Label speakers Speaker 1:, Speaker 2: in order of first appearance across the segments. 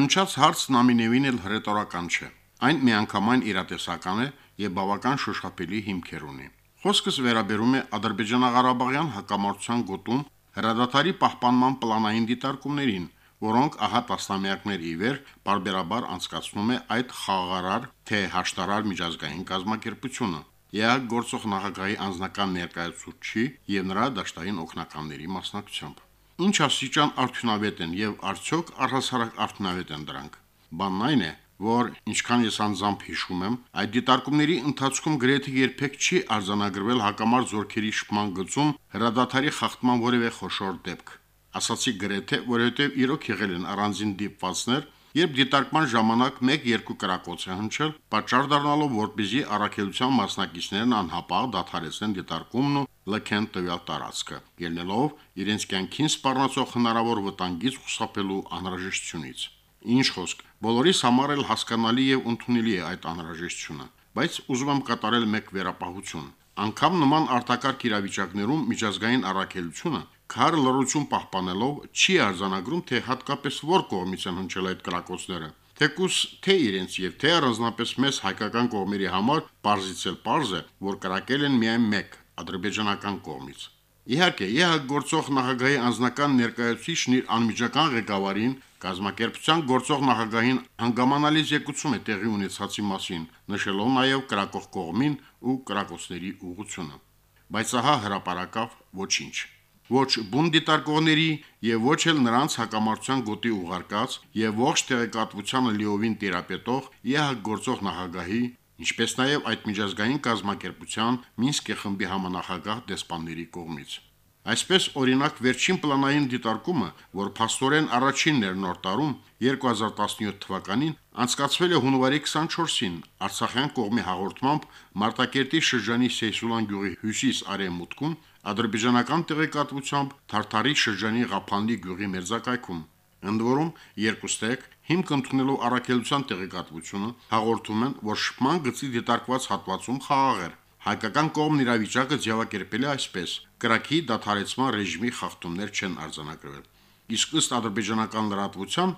Speaker 1: Հնչած հարցն ամենևին էլ հրետորական չէ։ Այն միանգամայն իրատեսական է եւ բավական շոշափելի հիմքեր ունի։ Խոսքս վերաբերում է Ադրբեջանա-Ղարաբաղյան հակամարտության գոտում հրադադարի պահպանման պլանային դիտարկումներին, որոնք ահա տասնամյակներ ի վեր բարբերաբար անցկացնում է այդ խաղաղարար թե հաշտարար միջազգային կազմակերպությունը։ ԵԱՀ գործող նախագահի անձնական ներկայացուցչի եւ նրա դաշտային օգնականների մասնակցությամբ։ Ինչ աստիճան արդյունավետ են եւ արդյոք առհասարակ արդյունավետ են դրանք։ Բանն այն է, որ ինչքան ես անձամբ հիշում եմ, այդ դիտարկումների ընթացքում գրեթե երբեք չի արձանագրվել հակամարտ զորքերի շփման գծում հրադադարի խախտման որևէ խոշոր դեպք։ Ասացի գրեթե, որովհետև իրոք եղել են առանձին դիպվածներ, երբ դիտարկման ժամանակ 1-2 կրակոց է հնչել, պատճառ դառնալով, որպեսզի առաքելության մասնակիցներն անհապաղ դադարեցնեն դիտարկումն ու լքեն տվյալ տարածքը, ելնելով իրենց կյանքին սպառնացող հնարավոր վտանգից խուսափելու անհրաժեշտությունից։ Ինչ խոսք, բոլորիս համար էլ հասկանալի եւ ընդունելի է այդ անհրաժեշտությունը, բայց ուզում եմ կատարել մեկ վերապահություն։ Անկամ նման արտակարգ իրավիճակներում միջազգային առաքելությունը քար լռություն պահպանելով չի արձանագրում, թե հատկապես որ կողմից են հնչել այդ կրակոցները։ Թեկուս թե իրենց եւ թե առանձնապես մեզ հայկական կողմերի համար parzitsel parz է, որ կրակել են միայն մեկ ադրբեջանական կողմից։ Իհարկե, ԵՀ գործող նախագահի անձնական ներկայացուցիչն իր անմիջական ղեկավարին կազմակերպության գործող նախագահին հանգամանալի զեկուցում է տեղի ունեցածի մասին, նշելով նաև կրակող կողմին ու կրակոցների ուղղությունը։ Բայց ահա հրաապարակավ ոչինչ ոչ բուն դիտարկողների եւ ոչ էլ նրանց հակամարտության գոտի ուղարկած եւ ողջ տեղեկատվությանը լիովին տիրապետող ԵՀ գործող նախագահի, ինչպես նաեւ այդ միջազգային կազմակերպության Մինսկի խմբի համանախագահ դեսպանների կողմից։ Այսպես օրինակ վերջին պլանային դիտարկումը, որ փաստորեն առաջինն էր նոր տարում 2017 թվականին, անցկացվել է հունվարի 24-ին Արցախյան կողմի հաղորդմամբ Մարտակերտի շրջանի Սեյսուլան գյուղի հյուսիս-արևմուտքում ադրբեջանական տեղեկատվությամբ Թարթարի շրջանի Ղափանլի գյուղի մերձակայքում։ Ընդ որում երկուստեք հիմք ընդունելով առաքելության տեղեկատվությունը հաղորդում են, որ շփման գծի դիտարկված հատվածում խաղաղ էր։ Հայկական կողմն իրավիճակը ձևակերպել է այսպես. կրակի դադարեցման ռեժիմի խախտումներ չեն արձանագրվել։ Իսկ ըստ ադրբեջանական լրատվության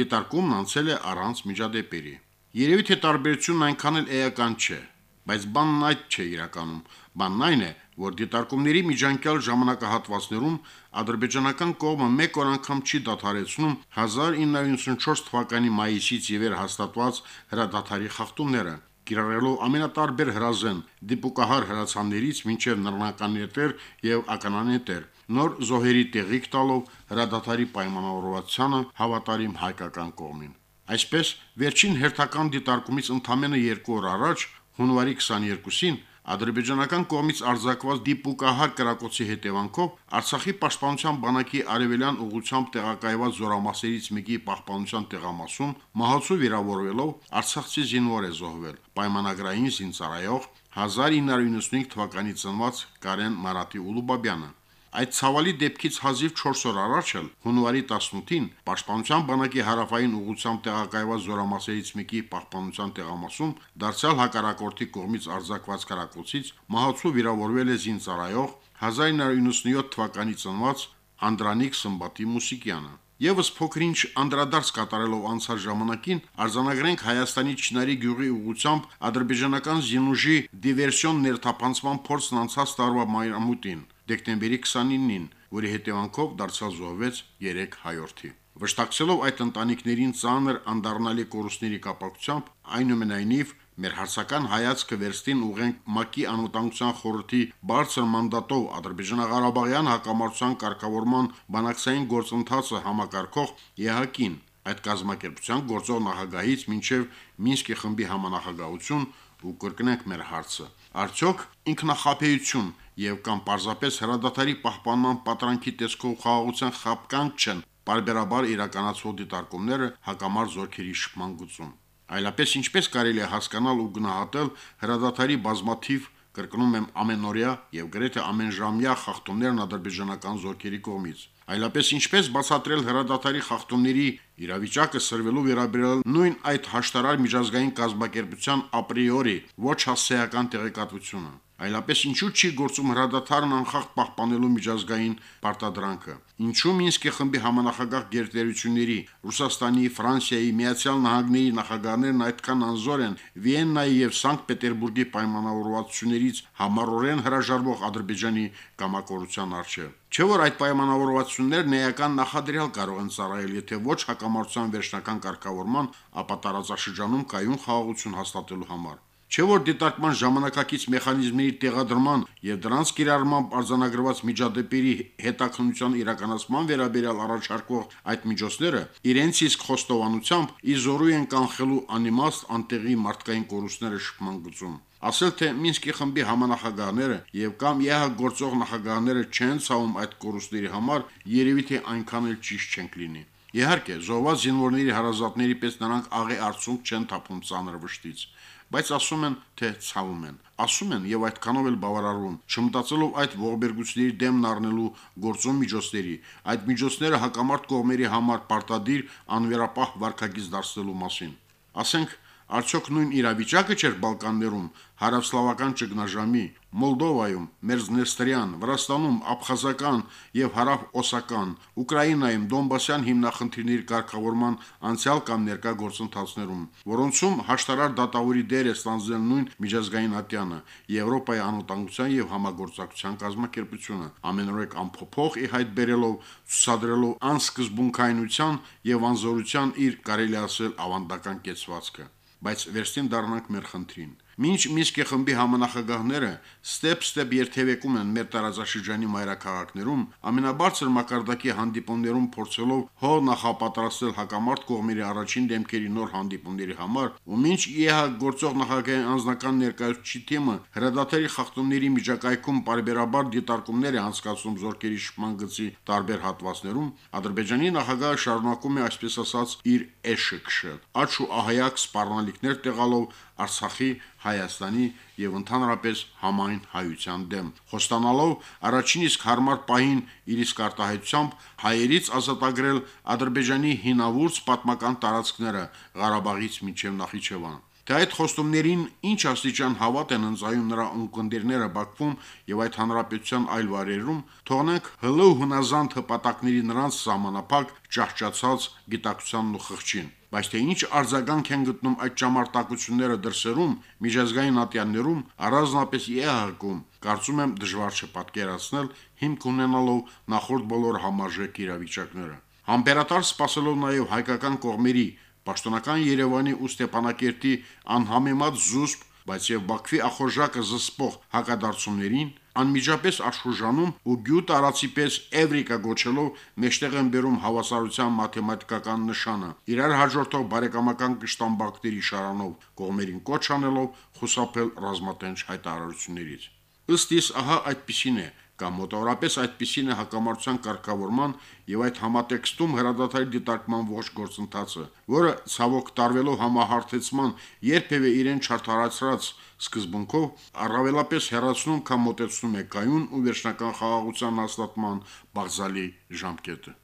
Speaker 1: դիտարկումն անցել է առանց միջադեպերի։ Երևի թե տարբերությունն այնքան էլ էական չէ, բայց բանն այդ չէ իրականում։ Բանն այն է, որ դիտարկումների միջանկյալ ժամանակահատվածներում ադրբեջանական կողմը մեկ օր անգամ չի դադարեցնում 1994 թվականի մայիսից ի վեր հաստատված հրադադարի խախտումները, կիրառելով ամենատարբեր հրազեն դիպուկահար հրացաններից մինչև նռնականետեր եւ ականանետեր, նոր զոհերի տեղիք տալով հրադադարի պայմանավորվածությանը հավատարիմ հայկական կողմին։ Այսպես, վերջին հերթական դիտարկումից ընդամենը 2 օր առաջ, հունվարի 22-ին Ադրբեջանական կողմից արձակված դիպուկահար կրակոցի հետևանքով Արցախի պաշտպանության բանակի արևելյան ուղությամբ տեղակայված զորամասերից մեկի պահպանության տեղամասում մահացու վիրավորվելով Արցախցի զինվոր է զոհվել։ Պայմանագրային զինծառայող 1995 թվականի ծնված Կարեն Մարատի Ուլուբաբյանը Այդ ցավալի դեպքից հազիվ 4 օր առաջ էլ հունվարի 18-ին Պաշտպանության բանակի հարավային ուղությամբ տեղակայված զորամասերից մեկի պահպանության տեղամասում դարձյալ հակառակորդի կողմից արձակված կարակոցից մահացու վիրավորվել է զինծառայող 1997 թվականի ծնված Անդրանիկ Սմբատի Մուսիկյանը։ Եվս փոքրինչ անդրադարձ կատարելով անցած ժամանակին արձանագրենք Հայաստանի Չինարի գյուղի ուղությամբ ադրբեջանական զինուժի դիվերսիոն ներթափանցման փորձն անցած տարվա մայրամուտին դեկտեմբերի 29-ին, որի հետևանքով դարձյալ զոհվեց 3 հայորդի։ Վշտակցելով այդ ընտանիքներին ծանր անդառնալի կորուստների կապակցությամբ, այնուամենայնիվ մեր հարցական հայացքը վերստին ուղենք ՄԱԿ-ի անվտանգության խորհրդի բարձր մանդատով Ադրբեջանա-Ղարաբաղյան հակամարտության կարգավորման բանակցային գործընթացը համակարգող ԵՀԿ-ին, այդ կազմակերպության գործող նախագահից մինչև Մինսկի խմբի համանախագահություն ու կրկնենք մեր հարցը։ Արդյոք ինքնախապեյություն եւ կամ պարզապես հրադադարի պահպանման պատրանքի տեսքով խաղաղության խապկանք չեն բարբերաբար իրականացվող դիտարկումները հակամարտ զորքերի շփման գծում։ Այլապես ինչպես կարելի է հասկանալ ու գնահատել հրադադարի բազմաթիվ կրկնում եմ ամենօրյա եւ գրեթե ամենժամյա խախտումներն ադրբեջանական զորքերի կողմից։ Այլապես ինչպես բացատրել հրադադարի խախտումների իրավիճակը սրվելու վերաբերյալ նույն այդ հաշտարար միջազգային կազմակերպության ապրիորի ոչ հասարակական տեղեկատվությունը։ Այլապես ինչու չի գործում հրադադարն անխախտ պահպանելու միջազգային պարտադրանքը։ Ինչու Մինսկի խմբի համանախագահ գերտերությունների Ռուսաստանի, Ֆրանսիայի, Միացյալ Նահանգների նախագահներն այդքան անզոր են Վիեննայի եւ Սանկտ Պետերբուրգի պայմանավորվածություններից համառորեն հրաժարվող Ադրբեջանի կամակորության արժեվ։ Չէ՞ որ այդ պայմանավորվածություններն էական նախադրյալ կարող են ծառայել, եթե ոչ հակամարտության վերջնական կարգավորման, ապա տարածաշրջանում կայուն խաղաղություն հաստատելու համար։ Չէ՞ որ դիտարկման ժամանակակից մեխանիզմների տեղադրման եւ դրանց կիրառմամբ արձանագրված միջադեպերի հետաքննության իրականացման վերաբերյալ առաջարկվող այդ միջոցները իրենց իսկ խոստովանությամբ իզորու են կանխելու անիմաստ անտեղի մարդկային կորուստները շփման գծում։ Ասել թե Մինսկի խմբի համանախագահները եւ կամ ԵՀ գործող նախագահները չեն ցավում այդ կորուստների համար, երևի թե այնքան էլ ճիշտ չենք լինի։ Իհարկե, զոհված զինվորների հարազատների պես նրանք աղի արցունք չեն թափում ծանր վշտից բայց ասում են, թե ցավում են։ Ասում են եւ այդքանով էլ բավարարվում, չմտածելով այդ ողբերգությունների դեմն առնելու գործոն միջոցների, այդ միջոցները հակամարտ կողմերի համար պարտադիր անվերապահ վարկագիծ դարձնելու մասին։ Ասենք, Արդյոք նույն իրավիճակը չէր Բալկաններում, հարավսլավական ճգնաժամի, Մոլդովայում, Մերձնեստրյան, Վրաստանում, Աբխազական եւ հարավ-օսական, Ուկրաինայում Դոնբասյան հիմնախնդիրների կարգավորման անցյալ կամ ներկա գործընթացներում, որոնցում հաշտարար դատավորի դեր է ստանձնել նույն միջազգային ատյանը, Եվրոպայի անվտանգության եւ համագործակցության կազմակերպությունը, ամենօրեկ ամփոփող ի հայտ բերելով ցուսադրելով անսկզբունքայնության եւ անզորության իր կարելի ասել ավանդական կեցվածքը բայց վերստին դառնանք մեր խնդրին։ Մինչ Միսկի խմբի համանախագահները ստեփ-ստեփ երթևեկում են մեր տարածաշրջանի մայրաքաղաքներում, ամենաբարձր մակարդակի հանդիպումներում փորձելով հո նախապատրաստել հակամարտ կողմերի առաջին դեմքերի նոր հանդիպումների համար, ու մինչ ԵՀ գործող նախագահի անձնական ներկայացուցիչի թիմը հրադադարի խախտումների միջակայքում բարբերաբար դիտարկումներ է անցկացում զորքերի շփման գծի տարբեր հատվածներում, Ադրբեջանի նախագահը շարունակում է այսպես ասած իր էշը քշել։ Աչ ու ահայակ սպառնալիքներ տեղալով Արցախի, Հայաստանի եւ ընդհանրապես համայն հայության դեմ, խոստանալով առաջին իսկ հարմար պահին իր իսկ արտահայտությամբ հայերից ազատագրել Ադրբեջանի հինավուրց պատմական տարածքները Ղարաբաղից մինչև Նախիջևան։ Թե այդ խոստումներին ինչ աստիճան հավատ են ընծայում նրա ունկնդիրները Բաքվում եւ այդ հանրապետության այլ վայրերում, թողնենք հլու հնազանդ հպատակների նրանց սահմանափակ ճահճացած գիտակցությանն ու խղճին Բայց թե ինչ արձագանք են գտնում այդ ճամարտակությունները դրսերում, միջազգային ատյաններում, առանձնապես ԵԱՀԿ-ում, կարծում եմ դժվար չպատկերացնել հիմք ունենալով նախորդ բոլոր համարժեք իրավիճակները։ Համբերատար սпасելով նաև հայկական կողմերի պաշտոնական Երևանի ու Ստեփանակերտի անհամեմատ զուսպ, բայց եւ Բաքվի ախորժակը զսպող հակադարձումներին անմիջապես աշխուժանում ու գյուտ արացի պես Էվրիկա գոչելով մեջտեղ են բերում հավասարության մաթեմատիկական նշանը։ Իրար հաջորդող բարեկամական կշտամբակների շարանով կողմերին կոչ անելով խուսափել ռազմատենչ հայտարարություններից։ Ըստ իս ահա այդպիսին է կամ մոտավորապես այդպիսին է հակամարտության կարգավորման եւ այդ համատեքստում հրադադարի դիտարկման ողջ գործընթացը, որը ցավոք տարվելով համահարթեցման երբևէ իրեն չարթարացրած սկզբունքով առավելապես հերացնում կամ մոտեցնում է կայուն ու վերջնական խաղաղության հաստատման բաղձալի ժամկետը։